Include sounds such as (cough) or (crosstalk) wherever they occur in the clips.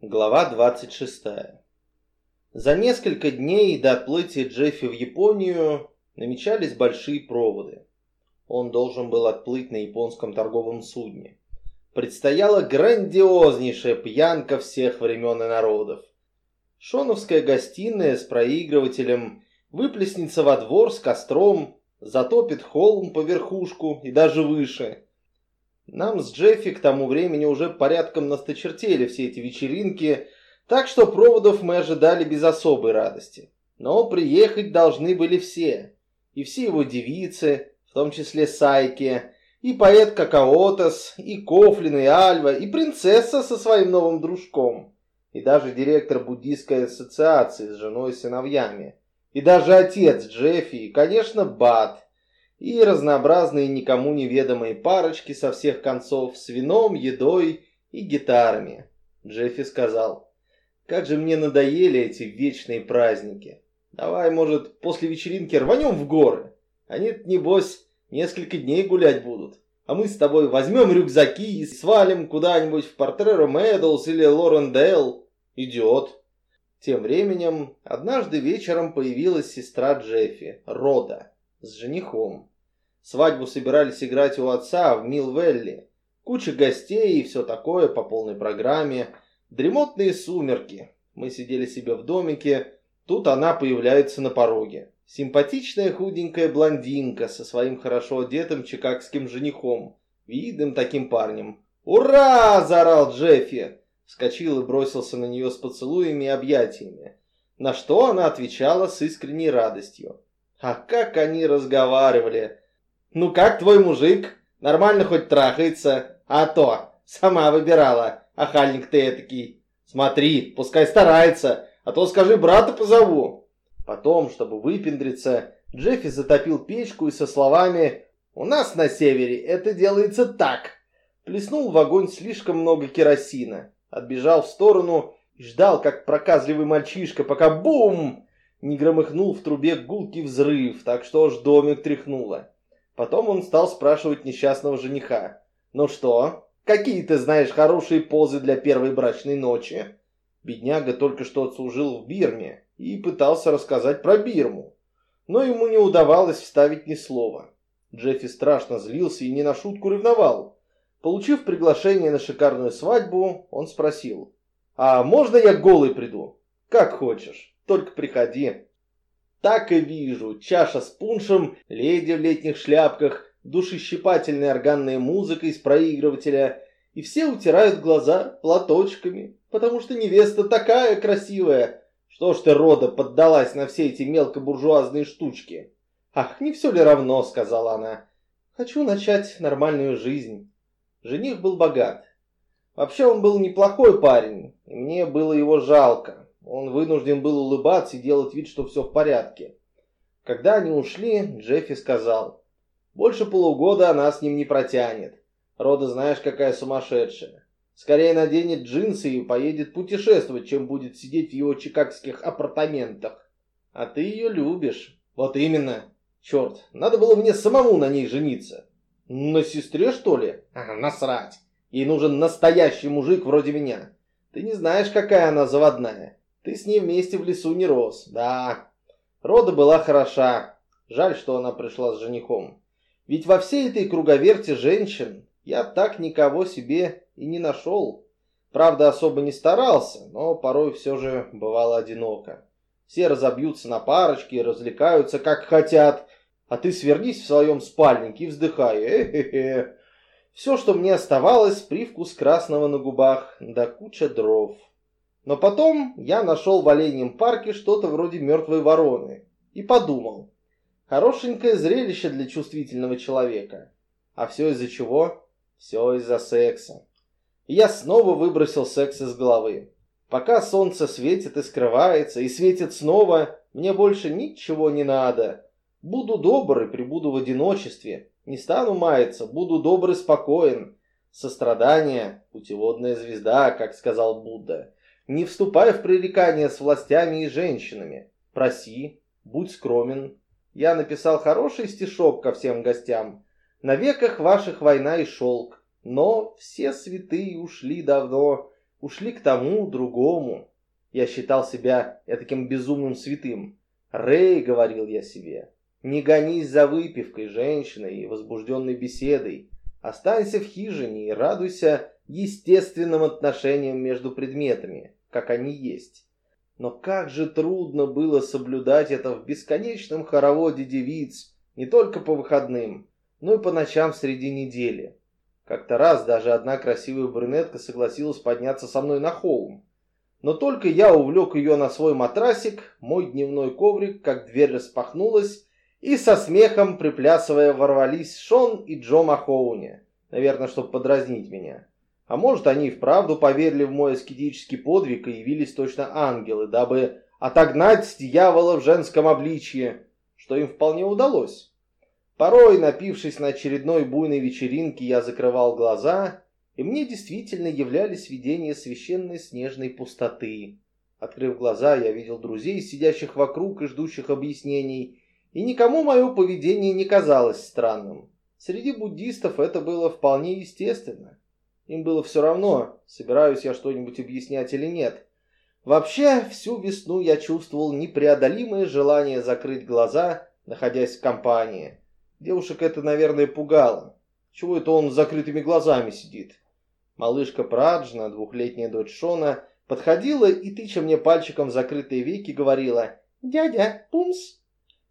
Глава 26. За несколько дней до отплытия Джеффи в Японию намечались большие проводы. Он должен был отплыть на японском торговом судне. Предстояла грандиознейшая пьянка всех времен и народов. Шоновская гостиная с проигрывателем выплеснется во двор с костром, затопит холм по верхушку и даже выше – нам с Джеффи к тому времени уже порядком насточертели все эти вечеринки, так что проводов мы ожидали без особой радости. Но приехать должны были все. И все его девицы, в том числе Сайки, и поэт Какаотас, и Кофлин, и Альва, и принцесса со своим новым дружком, и даже директор буддийской ассоциации с женой и сыновьями, и даже отец Джеффи, и, конечно, Бат, и разнообразные никому неведомые парочки со всех концов с вином, едой и гитарами. Джеффи сказал, «Как же мне надоели эти вечные праздники. Давай, может, после вечеринки рванем в горы? Они, небось, несколько дней гулять будут. А мы с тобой возьмем рюкзаки и свалим куда-нибудь в Портреро Мэдоуз или Лорендейл. Идет». Тем временем, однажды вечером появилась сестра Джеффи, Рода, с женихом. Свадьбу собирались играть у отца в Милвелли. Куча гостей и все такое по полной программе. Дремотные сумерки. Мы сидели себе в домике. Тут она появляется на пороге. Симпатичная худенькая блондинка со своим хорошо одетым чикагским женихом. Видным таким парнем. «Ура!» – заорал Джеффи. Вскочил и бросился на нее с поцелуями и объятиями. На что она отвечала с искренней радостью. А как они разговаривали! Ну как твой мужик? Нормально хоть трахается? А то, сама выбирала, ахальник ты этакий. Смотри, пускай старается, а то скажи, брата позову. Потом, чтобы выпендриться, Джеффи затопил печку и со словами «У нас на севере это делается так». Плеснул в огонь слишком много керосина, отбежал в сторону и ждал, как проказливый мальчишка, пока бум! Не громыхнул в трубе гулкий взрыв, так что аж домик тряхнуло. Потом он стал спрашивать несчастного жениха. «Ну что, какие ты знаешь хорошие позы для первой брачной ночи?» Бедняга только что отслужил в Бирме и пытался рассказать про Бирму. Но ему не удавалось вставить ни слова. Джеффи страшно злился и не на шутку ревновал. Получив приглашение на шикарную свадьбу, он спросил. «А можно я голый приду?» «Как хочешь, только приходи». Так и вижу, чаша с пуншем, леди в летних шляпках, душещипательная органная музыка из проигрывателя, и все утирают глаза платочками, потому что невеста такая красивая. Что ж ты, рода, поддалась на все эти мелкобуржуазные штучки? Ах, не все ли равно, сказала она. Хочу начать нормальную жизнь. Жених был богат. Вообще он был неплохой парень, и мне было его жалко. Он вынужден был улыбаться и делать вид, что все в порядке. Когда они ушли, Джеффи сказал, «Больше полугода она с ним не протянет. Рода знаешь, какая сумасшедшая. Скорее наденет джинсы и поедет путешествовать, чем будет сидеть в его чикагских апартаментах. А ты ее любишь. Вот именно. Черт, надо было мне самому на ней жениться. На сестре, что ли? Ага, насрать. Ей нужен настоящий мужик вроде меня. Ты не знаешь, какая она заводная. Ты с ней вместе в лесу не рос, да. Рода была хороша. Жаль, что она пришла с женихом. Ведь во всей этой круговерте женщин я так никого себе и не нашел. Правда, особо не старался, но порой все же бывало одиноко. Все разобьются на парочки и развлекаются, как хотят, а ты свернись в своем спальнике и вздыхай. Э-хе-хе. Все, что мне оставалось, привкус красного на губах, да куча дров. Но потом я нашел в оленьем парке что-то вроде мертвой вороны и подумал. Хорошенькое зрелище для чувствительного человека. А все из-за чего? Все из-за секса. И я снова выбросил секс из головы. Пока солнце светит и скрывается, и светит снова, мне больше ничего не надо. Буду добр и прибуду в одиночестве. Не стану маяться, буду добр и спокоен. Сострадание – путеводная звезда, как сказал Будда. Не вступай в пререкания с властями и женщинами. Проси, будь скромен. Я написал хороший стишок ко всем гостям. На веках ваших война и шелк. Но все святые ушли давно. ушли к тому, другому. Я считал себя таким безумным святым. «Рэй», — говорил я себе, — «не гонись за выпивкой, женщиной и возбужденной беседой. Останься в хижине и радуйся естественным отношениям между предметами, как они есть». Но как же трудно было соблюдать это в бесконечном хороводе девиц, не только по выходным, но и по ночам среди недели. Как-то раз даже одна красивая брюнетка согласилась подняться со мной на холм. Но только я увлек ее на свой матрасик, мой дневной коврик, как дверь распахнулась, и со смехом, приплясывая, ворвались Шон и Джо Махоуни. Наверное, чтобы подразнить меня. А может, они и вправду поверили в мой аскетический подвиг и явились точно ангелы, дабы отогнать дьявола в женском обличье, что им вполне удалось. Порой, напившись на очередной буйной вечеринке, я закрывал глаза, и мне действительно являлись видения священной снежной пустоты. Открыв глаза, я видел друзей, сидящих вокруг и ждущих объяснений, и никому мое поведение не казалось странным. Среди буддистов это было вполне естественно. Им было все равно, собираюсь я что-нибудь объяснять или нет. Вообще, всю весну я чувствовал непреодолимое желание закрыть глаза, находясь в компании. Девушек это, наверное, пугало. Чего это он с закрытыми глазами сидит? Малышка Праджна, двухлетняя дочь Шона, подходила и, тыча мне пальчиком в закрытые веки, говорила «Дядя, пумс!».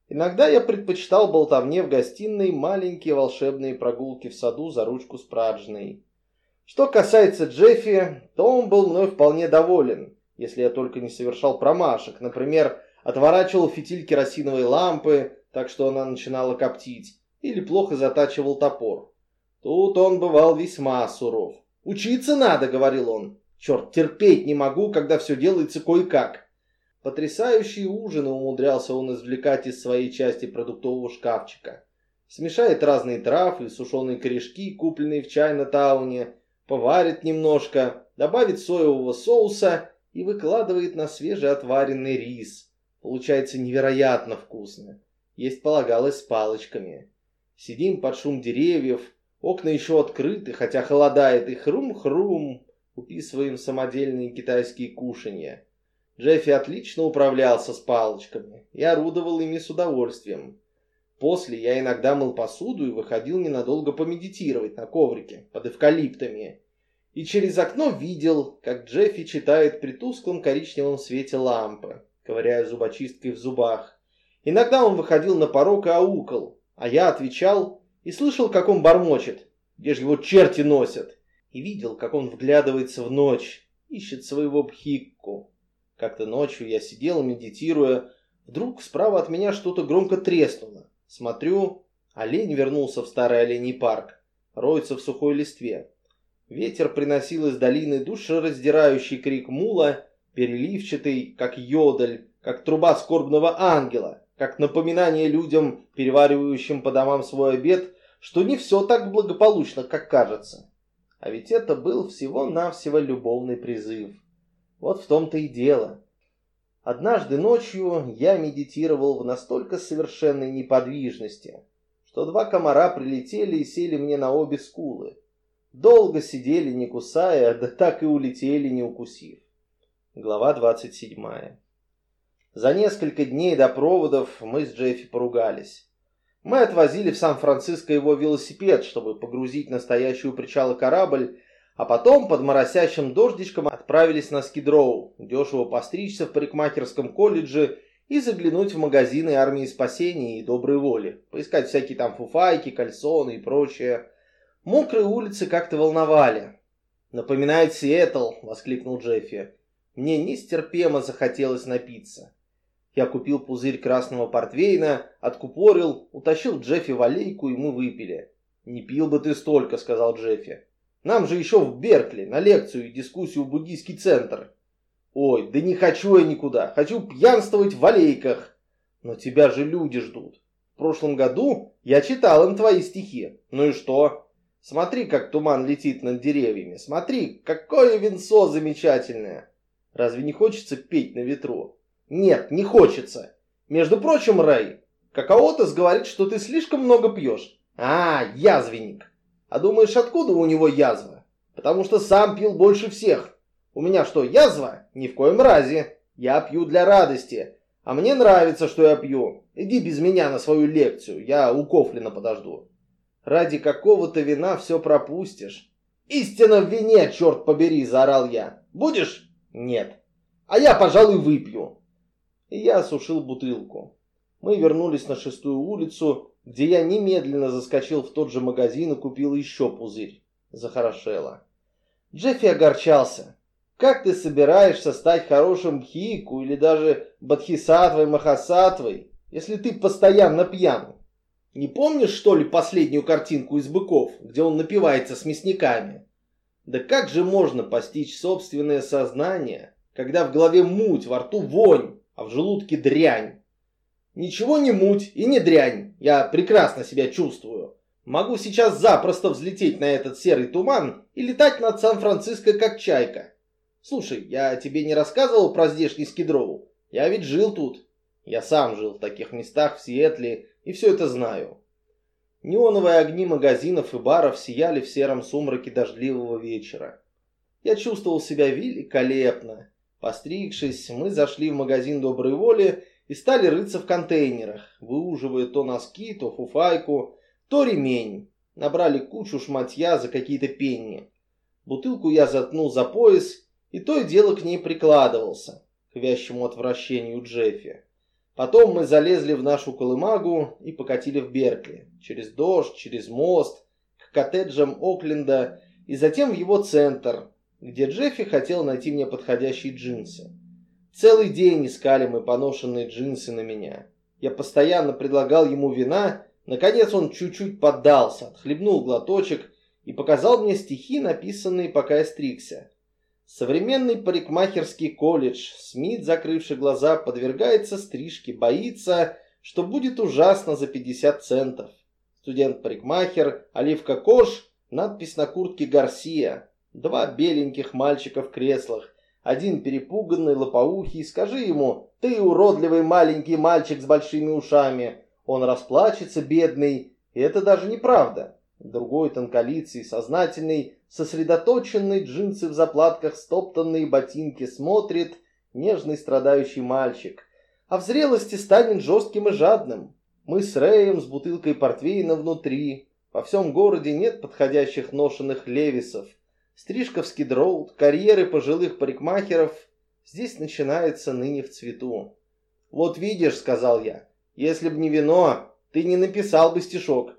Иногда я предпочитал болтовне в гостиной маленькие волшебные прогулки в саду за ручку с Праджной. Что касается Джеффи, то он был мной вполне доволен, если я только не совершал промашек. Например, отворачивал фитиль керосиновой лампы, так что она начинала коптить, или плохо затачивал топор. Тут он бывал весьма суров. «Учиться надо», — говорил он. «Черт, терпеть не могу, когда все делается кое-как». Потрясающие ужины умудрялся он извлекать из своей части продуктового шкафчика. Смешает разные травы сушеные корешки, купленные в Чайна-тауне, поварит немножко, добавит соевого соуса и выкладывает на свежеотваренный рис. Получается невероятно вкусно. Есть полагалось с палочками. Сидим под шум деревьев, окна еще открыты, хотя холодает, и хрум-хрум уписываем самодельные китайские кушанья. Джеффи отлично управлялся с палочками и орудовал ими с удовольствием. После я иногда мыл посуду и выходил ненадолго помедитировать на коврике под эвкалиптами. И через окно видел, как Джеффи читает при тусклом коричневом свете лампы, ковыряя зубочисткой в зубах. Иногда он выходил на порог и аукал, а я отвечал и слышал, как он бормочет, где же его черти носят. И видел, как он вглядывается в ночь, ищет своего пхикку. Как-то ночью я сидел, медитируя, вдруг справа от меня что-то громко треснуло. Смотрю, олень вернулся в старый оленей парк, роется в сухой листве. Ветер приносил из долины душераздирающий крик мула, переливчатый, как йодль, как труба скорбного ангела, как напоминание людям, переваривающим по домам свой обед, что не все так благополучно, как кажется. А ведь это был всего-навсего любовный призыв. Вот в том-то и дело. Однажды ночью я медитировал в настолько совершенной неподвижности, что два комара прилетели и сели мне на обе скулы. Долго сидели, не кусая, (laughs) да так и улетели, не укусив. Глава 27. За несколько дней до проводов мы с Джеффи поругались. Мы отвозили в Сан-Франциско его велосипед, чтобы погрузить настоящую причала корабль а потом под моросящим дождичком отправились на Скидроу, дешево постричься в парикмахерском колледже и заглянуть в магазины армии спасения и доброй воли, поискать всякие там фуфайки, кальсоны и прочее. Мокрые улицы как-то волновали. «Напоминает Сиэтл!» — воскликнул Джеффи. Мне нестерпимо захотелось напиться. Я купил пузырь красного портвейна, откупорил, утащил Джеффи в аллейку, и мы выпили. «Не пил бы ты столько», — сказал Джеффи. Нам же еще в Беркли на лекцию и дискуссию в буддийский центр. Ой, да не хочу я никуда. Хочу пьянствовать в аллейках. Но тебя же люди ждут. В прошлом году я читал им твои стихи. Ну и что? Смотри, как туман летит над деревьями. Смотри, какое венцо замечательное. Разве не хочется петь на ветру? Нет, не хочется. Между прочим, Рэй, какаотес говорит, что ты слишком много пьешь. А, язвенник. А думаешь, откуда у него язва? Потому что сам пил больше всех. У меня что, язва? Ни в коем разе. Я пью для радости. А мне нравится, что я пью. Иди без меня на свою лекцию, я у Кофлина подожду. Ради какого-то вина все пропустишь. Истина в вине, черт побери, заорал я. Будешь? Нет. А я, пожалуй, выпью. И я осушил бутылку. Мы вернулись на шестую улицу, где я немедленно заскочил в тот же магазин и купил еще пузырь. Захорошело. Джеффи огорчался. Как ты собираешься стать хорошим хику или даже бадхисатвой махасатвой, если ты постоянно пьян? Не помнишь, что ли, последнюю картинку из «Быков», где он напивается с мясниками? Да как же можно постичь собственное сознание, когда в голове муть, во рту вонь, а в желудке дрянь? Ничего не муть и не дрянь, я прекрасно себя чувствую. Могу сейчас запросто взлететь на этот серый туман и летать над Сан-Франциско как чайка. Слушай, я тебе не рассказывал про здешний Скидроу? Я ведь жил тут. Я сам жил в таких местах в Сиэтле и все это знаю. Неоновые огни магазинов и баров сияли в сером сумраке дождливого вечера. Я чувствовал себя великолепно. Постригшись, мы зашли в магазин доброй воли и стали рыться в контейнерах, выуживая то носки, то фуфайку, то ремень. Набрали кучу шматья за какие-то пенни. Бутылку я заткнул за пояс и то и дело к ней прикладывался, к вящему отвращению Джеффи. Потом мы залезли в нашу колымагу и покатили в Беркли, через дождь, через мост, к коттеджам Окленда и затем в его центр, где Джеффи хотел найти мне подходящие джинсы. Целый день искали мы поношенные джинсы на меня. Я постоянно предлагал ему вина, наконец он чуть-чуть поддался, отхлебнул глоточек и показал мне стихи, написанные, пока я стригся. Современный парикмахерский колледж. Смит, закрывший глаза, подвергается стрижке, боится, что будет ужасно за 50 центов. Студент-парикмахер, оливка Кош, надпись на куртке Гарсия. Два беленьких мальчика в креслах. Один перепуганный, лопоухий. Скажи ему, ты уродливый маленький мальчик с большими ушами. Он расплачется, бедный. И это даже неправда. Другой тонколицый, сознательный, сосредоточенный, джинсы в заплатках, стоптанные ботинки, смотрит нежный страдающий мальчик. А в зрелости станет жестким и жадным. Мы с Рэем с бутылкой портвейна внутри. Во всем городе нет подходящих ношенных левисов. Стрижка в скидроуд, карьеры пожилых парикмахеров. Здесь начинается ныне в цвету. «Вот видишь», — сказал я, — «если б не вино, ты не написал бы стишок».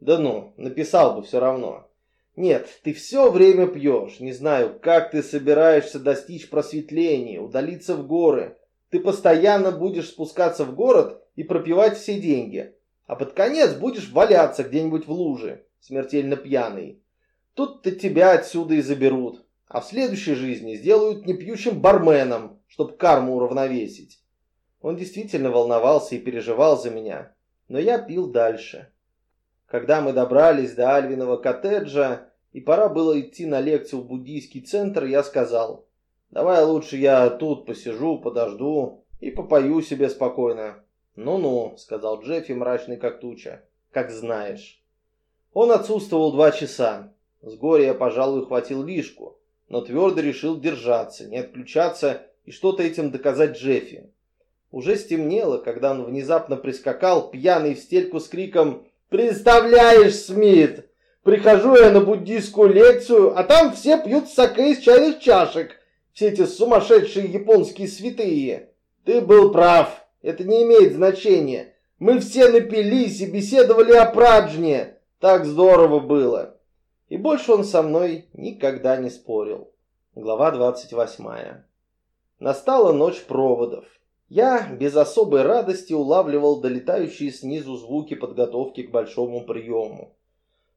«Да ну, написал бы все равно». Нет, ты все время пьешь. Не знаю, как ты собираешься достичь просветления, удалиться в горы. Ты постоянно будешь спускаться в город и пропивать все деньги. А под конец будешь валяться где-нибудь в луже, смертельно пьяный. Тут-то тебя отсюда и заберут. А в следующей жизни сделают непьющим барменом, чтобы карму уравновесить. Он действительно волновался и переживал за меня. Но я пил дальше. Когда мы добрались до Альвиного коттеджа, и пора было идти на лекцию в буддийский центр, я сказал, давай лучше я тут посижу, подожду и попою себе спокойно. «Ну-ну», — сказал Джеффи, мрачный как туча, — «как знаешь». Он отсутствовал два часа. С горя я, пожалуй, хватил лишку, но твердо решил держаться, не отключаться и что-то этим доказать Джеффи. Уже стемнело, когда он внезапно прискакал, пьяный в стельку с криком «Представляешь, Смит, Прихожу я на буддийскую лекцию, а там все пьют саке из чайных чашек. Все эти сумасшедшие японские святые. Ты был прав. Это не имеет значения. Мы все напились и беседовали о праджне. Так здорово было. И больше он со мной никогда не спорил. Глава 28. Настала ночь проводов. Я без особой радости улавливал долетающие снизу звуки подготовки к большому приему.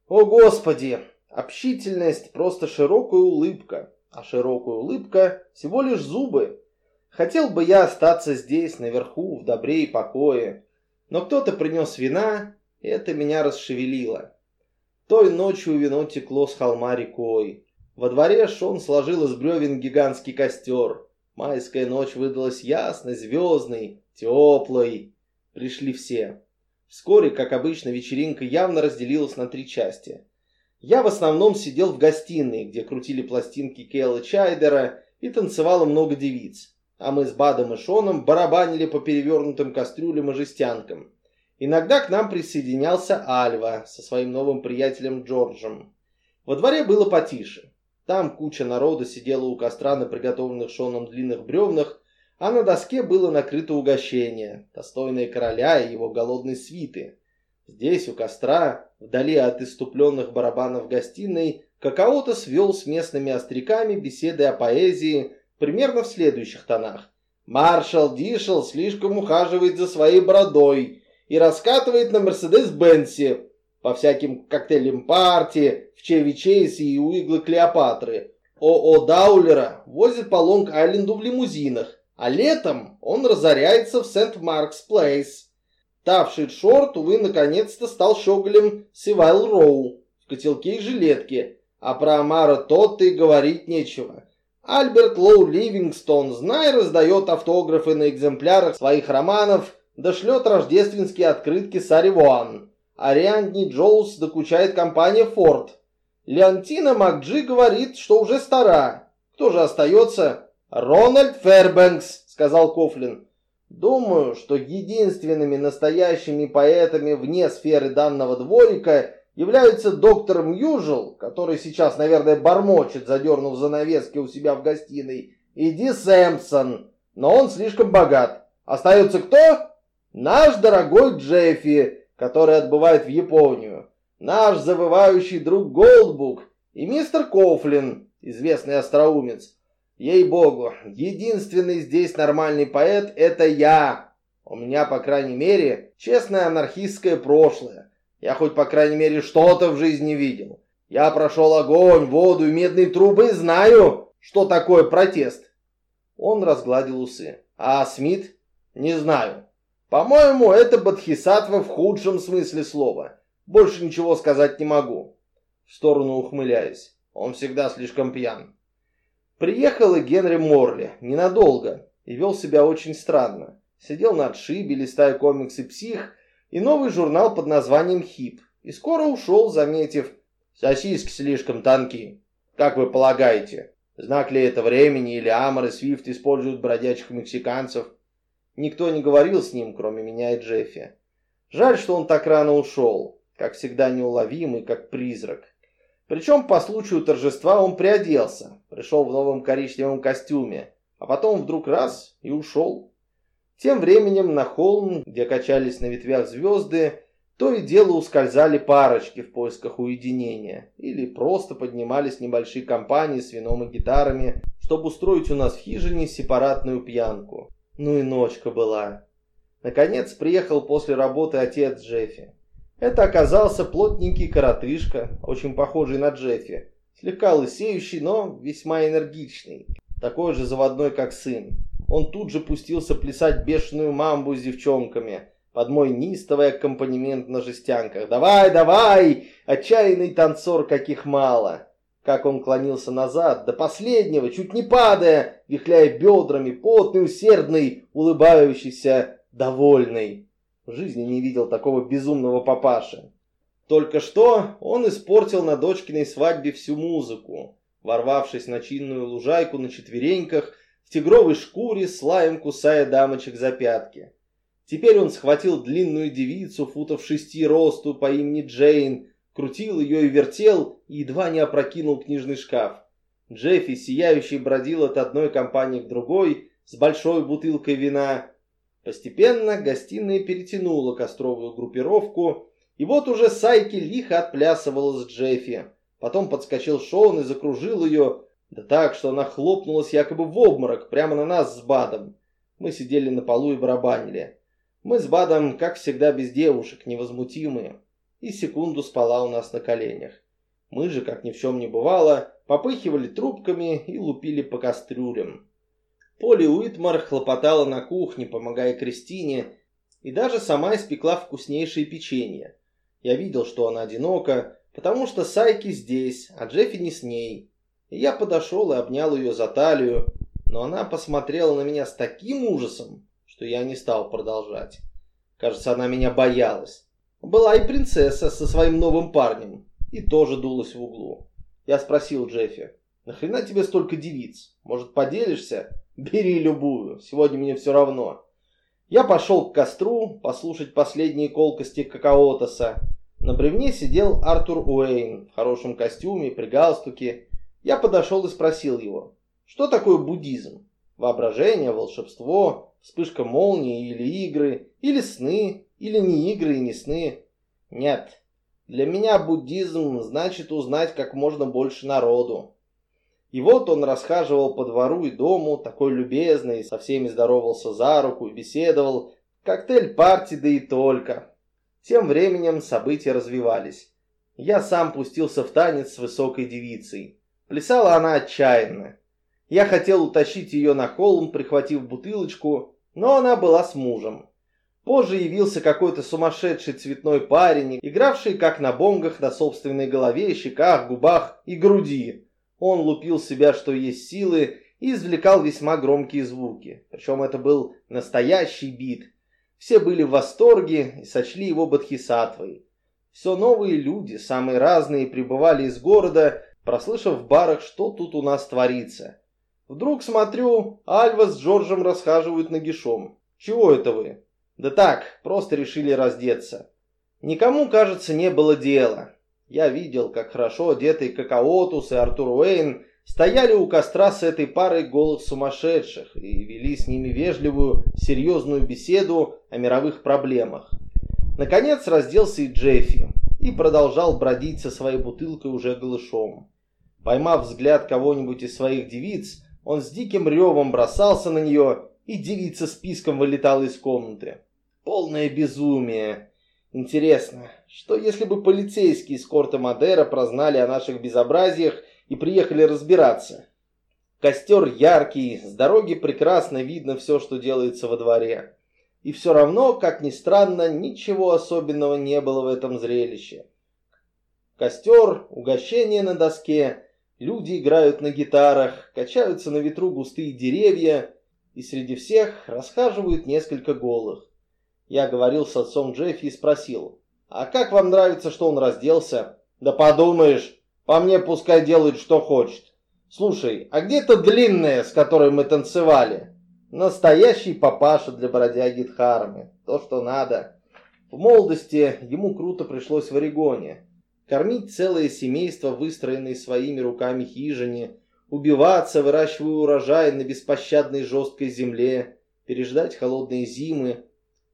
О, Господи! Общительность – просто широкая улыбка, а широкая улыбка – всего лишь зубы. Хотел бы я остаться здесь, наверху, в добре и покое, но кто-то принес вина, и это меня расшевелило. Той ночью вино текло с холма рекой. Во дворе Шон сложил из бревен гигантский костер. Майская ночь выдалась ясной, звездной, теплой. Пришли все. Вскоре, как обычно, вечеринка явно разделилась на три части. Я в основном сидел в гостиной, где крутили пластинки Кейла Чайдера, и танцевало много девиц. А мы с Бадом и Шоном барабанили по перевернутым кастрюлям и жестянкам. Иногда к нам присоединялся Альва со своим новым приятелем Джорджем. Во дворе было потише. Там куча народа сидела у костра на приготовленных Шоном длинных бревнах, а на доске было накрыто угощение, достойное короля и его голодной свиты. Здесь, у костра, вдали от иступленных барабанов гостиной, какао-то свел с местными остряками беседы о поэзии примерно в следующих тонах. Маршал Дишел слишком ухаживает за своей бородой и раскатывает на Мерседес-Бенсе по всяким коктейль-парти, в Чеви Чейсе и у иглы Клеопатры. О.О. Даулера возит по Лонг-Айленду в лимузинах, а летом он разоряется в Сент-Маркс-Плейс. Тавший Шорт, увы, наконец-то стал щеголем Сивайл Роу в котелке и жилетке, а про Амара тот и говорить нечего. Альберт Лоу Ливингстон, знай, раздает автографы на экземплярах своих романов, да шлет рождественские открытки Сари Вуан. Ариандни Джоус докучает компания Форд. Леонтина Макджи говорит, что уже стара. Кто же остается? Рональд Фербенкс, сказал Кофлин. Думаю, что единственными настоящими поэтами вне сферы данного дворика являются доктор Мьюжел, который сейчас, наверное, бормочет, задернув занавески у себя в гостиной, и Ди Сэмпсон, но он слишком богат. Остается кто? Наш дорогой Джеффи, который отбывает в Японию, наш завывающий друг Голдбук и мистер Кофлин, известный остроумец. Ей-богу, единственный здесь нормальный поэт – это я. У меня, по крайней мере, честное анархистское прошлое. Я хоть, по крайней мере, что-то в жизни видел. Я прошел огонь, воду и медные трубы знаю, что такое протест. Он разгладил усы. А Смит? Не знаю. По-моему, это Бодхисаттва в худшем смысле слова. Больше ничего сказать не могу. В сторону ухмыляясь. Он всегда слишком пьян. Приехал и Генри Морли, ненадолго, и вел себя очень странно. Сидел на отшибе, листая комиксы «Псих» и новый журнал под названием «Хип». И скоро ушел, заметив «Сосиски слишком тонкие». Как вы полагаете, знак ли это времени или Амор и Свифт используют бродячих мексиканцев? Никто не говорил с ним, кроме меня и Джеффи. Жаль, что он так рано ушел, как всегда неуловимый, как призрак. Причем по случаю торжества он приоделся, пришел в новом коричневом костюме, а потом вдруг раз и ушел. Тем временем на холм, где качались на ветвях звезды, то и дело ускользали парочки в поисках уединения, или просто поднимались небольшие компании с вином и гитарами, чтобы устроить у нас в хижине сепаратную пьянку. Ну и ночка была. Наконец приехал после работы отец Джеффи. Это оказался плотненький коротышка, очень похожий на Джеффи, слегка лысеющий, но весьма энергичный, такой же заводной, как сын. Он тут же пустился плясать бешеную мамбу с девчонками под мой нистовый аккомпанемент на жестянках. «Давай, давай! Отчаянный танцор, каких мало!» Как он клонился назад, до последнего, чуть не падая, вихляя бедрами, потный, усердный, улыбающийся, довольный. В жизни не видел такого безумного папаши. Только что он испортил на дочкиной свадьбе всю музыку, ворвавшись на чинную лужайку на четвереньках, в тигровой шкуре, с лаем кусая дамочек за пятки. Теперь он схватил длинную девицу, футов шести росту по имени Джейн, крутил ее и вертел, и едва не опрокинул книжный шкаф. Джеффи, сияющий, бродил от одной компании к другой, с большой бутылкой вина, Постепенно гостиная перетянула костровую группировку, и вот уже Сайки лихо отплясывала с Джеффи. Потом подскочил Шон и закружил ее, да так, что она хлопнулась якобы в обморок прямо на нас с Бадом. Мы сидели на полу и барабанили. Мы с Бадом, как всегда, без девушек, невозмутимые. И секунду спала у нас на коленях. Мы же, как ни в чем не бывало, попыхивали трубками и лупили по кастрюлям. Поли Уитмар хлопотала на кухне, помогая Кристине, и даже сама испекла вкуснейшие печенье. Я видел, что она одинока, потому что Сайки здесь, а Джеффи не с ней. И я подошел и обнял ее за талию, но она посмотрела на меня с таким ужасом, что я не стал продолжать. Кажется, она меня боялась. Была и принцесса со своим новым парнем, и тоже дулась в углу. Я спросил Джеффи, Нахрена тебе столько девиц? Может, поделишься? Бери любую, сегодня мне все равно. Я пошел к костру послушать последние колкости Какаотоса. На бревне сидел Артур Уэйн в хорошем костюме, при галстуке. Я подошел и спросил его, что такое буддизм? Воображение, волшебство, вспышка молнии или игры, или сны, или не игры и не сны? Нет, для меня буддизм значит узнать как можно больше народу. И вот он расхаживал по двору и дому, такой любезный, со всеми здоровался за руку беседовал. Коктейль партии, да и только. Тем временем события развивались. Я сам пустился в танец с высокой девицей. Плясала она отчаянно. Я хотел утащить ее на холм, прихватив бутылочку, но она была с мужем. Позже явился какой-то сумасшедший цветной парень, игравший как на бонгах на собственной голове, щеках, губах и груди. Он лупил себя, что есть силы, и извлекал весьма громкие звуки. Причем это был настоящий бит. Все были в восторге и сочли его бодхисаттвой. Все новые люди, самые разные, прибывали из города, прослышав в барах, что тут у нас творится. Вдруг смотрю, Альва с Джорджем расхаживают нагишом. Чего это вы? Да так, просто решили раздеться. Никому, кажется, не было дела. Я видел, как хорошо одетые Какаотус и Артур Уэйн стояли у костра с этой парой голых сумасшедших и вели с ними вежливую, серьезную беседу о мировых проблемах. Наконец разделся и Джеффи и продолжал бродить со своей бутылкой уже голышом. Поймав взгляд кого-нибудь из своих девиц, он с диким ревом бросался на нее и девица списком вылетала из комнаты. Полное безумие. Интересно, что если бы полицейские из Корта Мадера прознали о наших безобразиях и приехали разбираться? Костер яркий, с дороги прекрасно видно все, что делается во дворе. И все равно, как ни странно, ничего особенного не было в этом зрелище. Костер, угощение на доске, люди играют на гитарах, качаются на ветру густые деревья, и среди всех расхаживают несколько голых. Я говорил с отцом Джеффи и спросил, «А как вам нравится, что он разделся?» «Да подумаешь, по мне пускай делает, что хочет. Слушай, а где то длинная, с которой мы танцевали?» «Настоящий папаша для бродяги Дхармы. То, что надо». В молодости ему круто пришлось в Орегоне. Кормить целое семейство, выстроенное своими руками хижине, убиваться, выращивая урожай на беспощадной жесткой земле, переждать холодные зимы.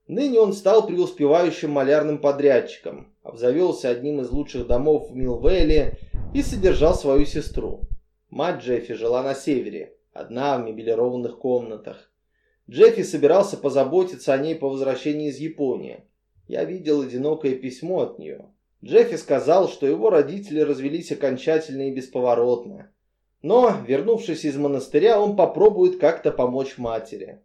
Ныне он стал преуспевающим малярным подрядчиком, обзавелся одним из лучших домов в Милвелле и содержал свою сестру. Мать Джеффи жила на севере, одна в мебелированных комнатах. Джеффи собирался позаботиться о ней по возвращении из Японии. Я видел одинокое письмо от нее. Джеффи сказал, что его родители развелись окончательно и бесповоротно. Но, вернувшись из монастыря, он попробует как-то помочь матери.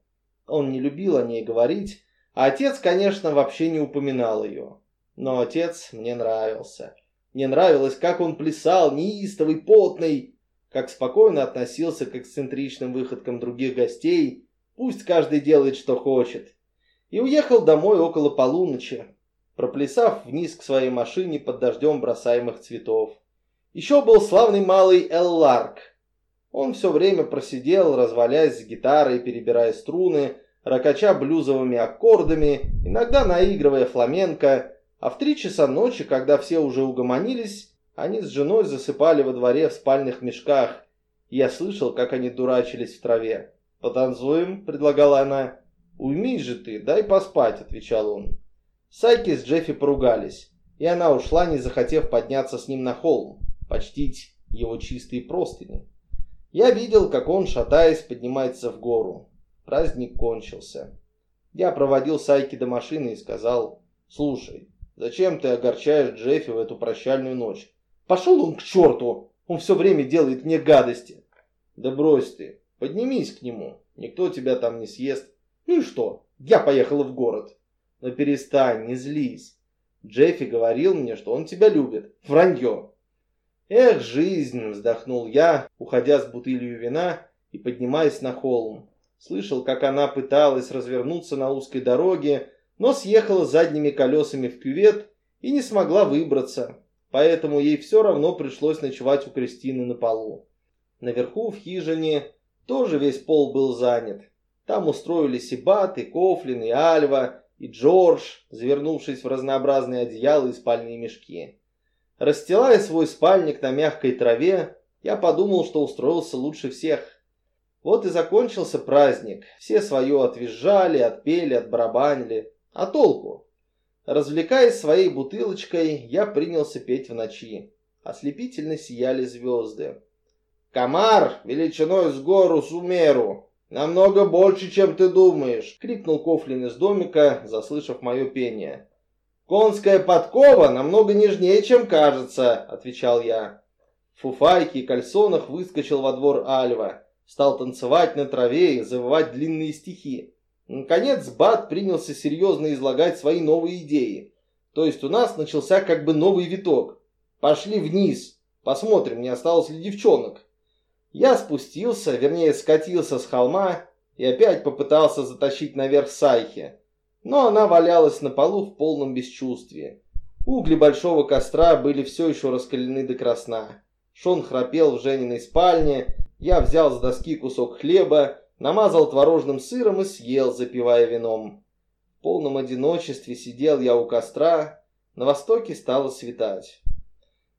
Он не любил о ней говорить, а отец, конечно, вообще не упоминал ее. Но отец мне нравился. Мне нравилось, как он плясал, неистовый, потный, как спокойно относился к эксцентричным выходкам других гостей, пусть каждый делает, что хочет. И уехал домой около полуночи, проплясав вниз к своей машине под дождем бросаемых цветов. Еще был славный малый Эл Ларк. Он все время просидел, развалясь с гитарой, перебирая струны, ракача блюзовыми аккордами, иногда наигрывая фламенко, а в три часа ночи, когда все уже угомонились, они с женой засыпали во дворе в спальных мешках, я слышал, как они дурачились в траве. «Потанцуем?» – предлагала она. «Уймись же ты, дай поспать», – отвечал он. Сайки с Джеффи поругались, и она ушла, не захотев подняться с ним на холм почтить его чистые простыни. Я видел, как он, шатаясь, поднимается в гору. Праздник кончился. Я проводил Сайки до машины и сказал, «Слушай, зачем ты огорчаешь Джеффи в эту прощальную ночь? Пошел он к черту, он все время делает мне гадости». «Да брось ты, поднимись к нему, никто тебя там не съест». «Ну и что, я поехала в город». «Но перестань, не злись. Джеффи говорил мне, что он тебя любит. Вранье. «Эх, жизнь!» – вздохнул я, уходя с бутылью вина и поднимаясь на холм. Слышал, как она пыталась развернуться на узкой дороге, но съехала задними колесами в кювет и не смогла выбраться, поэтому ей все равно пришлось ночевать у Кристины на полу. Наверху в хижине тоже весь пол был занят. Там устроились и Бат, и Кофлин, и Альва, и Джордж, завернувшись в разнообразные одеяла и спальные мешки. Расстилая свой спальник на мягкой траве, я подумал, что устроился лучше всех. Вот и закончился праздник. Все свое отвизжали, отпели, отбарабанили. А толку? Развлекаясь своей бутылочкой, я принялся петь в ночи. Ослепительно сияли звезды. «Комар величиной с гору Сумеру! Намного больше, чем ты думаешь!» — крикнул Кофлин из домика, заслышав мое пение. «Конская подкова намного нежнее, чем кажется», — отвечал я. В фуфайке и кальсонах выскочил во двор Альва, стал танцевать на траве и завывать длинные стихи. Наконец Бат принялся серьезно излагать свои новые идеи. То есть у нас начался как бы новый виток. Пошли вниз, посмотрим, не осталось ли девчонок. Я спустился, вернее скатился с холма и опять попытался затащить наверх Сайхи. Но она валялась на полу в полном бесчувствии. Угли большого костра были все еще раскалены до красна. Шон храпел в Жениной спальне, я взял с доски кусок хлеба намазал творожным сыром и съел, запивая вином. В полном одиночестве сидел я у костра, на востоке стало светать.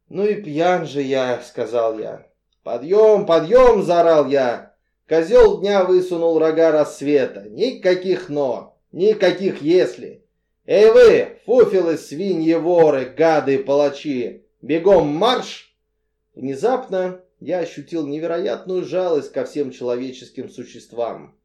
«Ну и пьян же я», — сказал я. «Подъем, подъем!» — заорал я. Козел дня высунул рога рассвета. Никаких «но», никаких «если». «Эй вы, фуфелы, свиньи, воры, гады, палачи! Бегом марш!» Внезапно я ощутил невероятную жалость ко всем человеческим существам.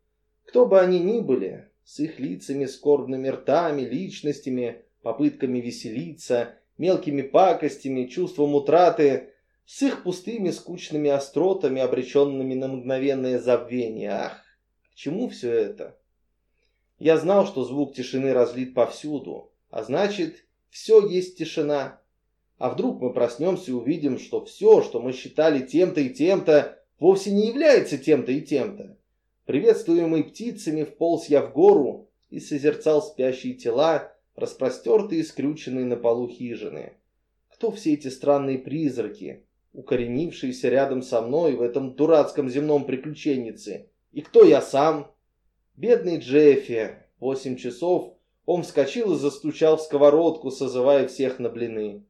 Кто бы они ни были, с их лицами, скорбными ртами, личностями, попытками веселиться, мелкими пакостями, чувством утраты, с их пустыми скучными остротами, обреченными на мгновенное забвение. Ах, к чему все это? Я знал, что звук тишины разлит повсюду, а значит, все есть тишина. А вдруг мы проснемся и увидим, что все, что мы считали тем-то и тем-то, вовсе не является тем-то и тем-то. Приветствуемый птицами вполз я в гору и созерцал спящие тела, распростертые и скрюченные на полу хижины. Кто все эти странные призраки, укоренившиеся рядом со мной в этом дурацком земном приключеннице? И кто я сам? Бедный Джеффи. Восемь часов он вскочил и застучал в сковородку, созывая всех на блины.